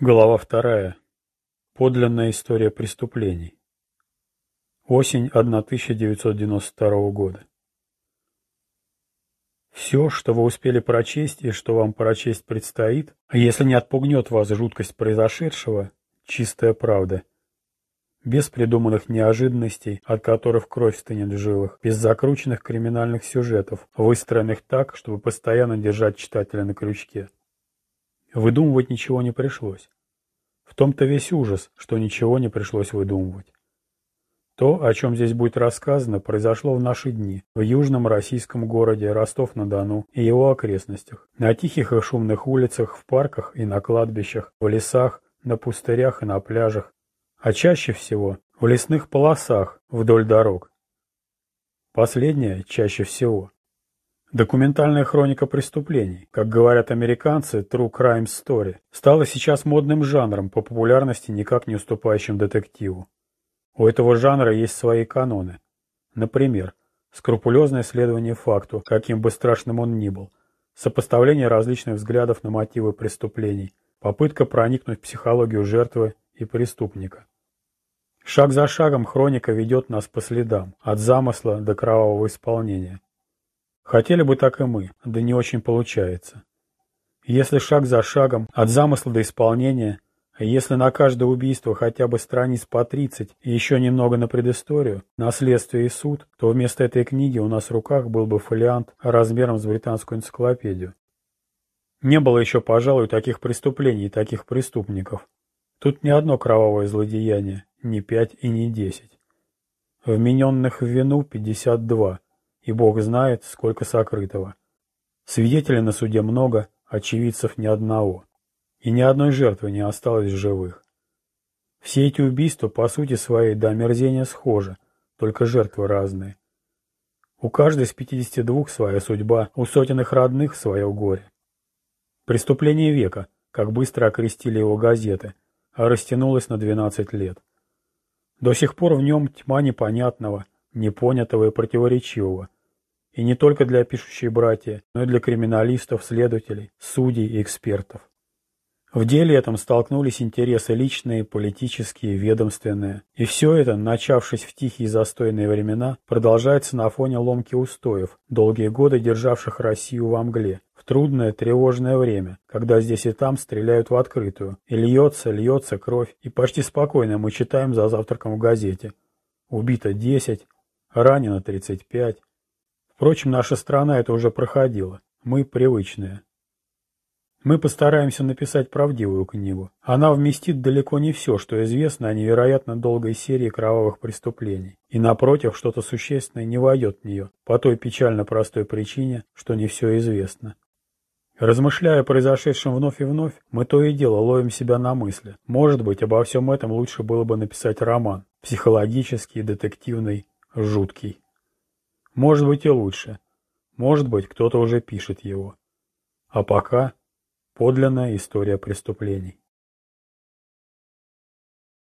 Глава вторая. Подлинная история преступлений. Осень 1992 года. Все, что вы успели прочесть и что вам прочесть предстоит, если не отпугнет вас жуткость произошедшего, чистая правда. Без придуманных неожиданностей, от которых кровь стынет в жилах, без закрученных криминальных сюжетов, выстроенных так, чтобы постоянно держать читателя на крючке. Выдумывать ничего не пришлось. В том-то весь ужас, что ничего не пришлось выдумывать. То, о чем здесь будет рассказано, произошло в наши дни, в южном российском городе Ростов-на-Дону и его окрестностях, на тихих и шумных улицах, в парках и на кладбищах, в лесах, на пустырях и на пляжах, а чаще всего в лесных полосах вдоль дорог. Последнее чаще всего – Документальная хроника преступлений, как говорят американцы, True Crime Story, стала сейчас модным жанром по популярности, никак не уступающим детективу. У этого жанра есть свои каноны. Например, скрупулезное следование факту, каким бы страшным он ни был, сопоставление различных взглядов на мотивы преступлений, попытка проникнуть в психологию жертвы и преступника. Шаг за шагом хроника ведет нас по следам, от замысла до кровавого исполнения – Хотели бы так и мы, да не очень получается. Если шаг за шагом, от замысла до исполнения, если на каждое убийство хотя бы страниц по 30 и еще немного на предысторию, на следствие и суд, то вместо этой книги у нас в руках был бы фолиант размером с британскую энциклопедию. Не было еще, пожалуй, таких преступлений и таких преступников. Тут ни одно кровавое злодеяние, ни пять и ни десять. Вмененных в вину 52, и Бог знает, сколько сокрытого. Свидетелей на суде много, очевидцев ни одного. И ни одной жертвы не осталось живых. Все эти убийства по сути своей до омерзения схожи, только жертвы разные. У каждой из 52 своя судьба, у сотен их родных свое горе. Преступление века, как быстро окрестили его газеты, а растянулось на 12 лет. До сих пор в нем тьма непонятного, непонятого и противоречивого, и не только для пишущей братья, но и для криминалистов, следователей, судей и экспертов. В деле этом столкнулись интересы личные, политические, ведомственные. И все это, начавшись в тихие застойные времена, продолжается на фоне ломки устоев, долгие годы державших Россию во мгле, в трудное, тревожное время, когда здесь и там стреляют в открытую, и льется, льется кровь, и почти спокойно мы читаем за завтраком в газете. Убито 10, ранено 35, Впрочем, наша страна это уже проходила. Мы привычные. Мы постараемся написать правдивую книгу. Она вместит далеко не все, что известно о невероятно долгой серии кровавых преступлений. И напротив, что-то существенное не войдет в нее, по той печально простой причине, что не все известно. Размышляя о произошедшем вновь и вновь, мы то и дело ловим себя на мысли. Может быть, обо всем этом лучше было бы написать роман. Психологический, детективный, жуткий. Может быть и лучше. Может быть, кто-то уже пишет его. А пока подлинная история преступлений.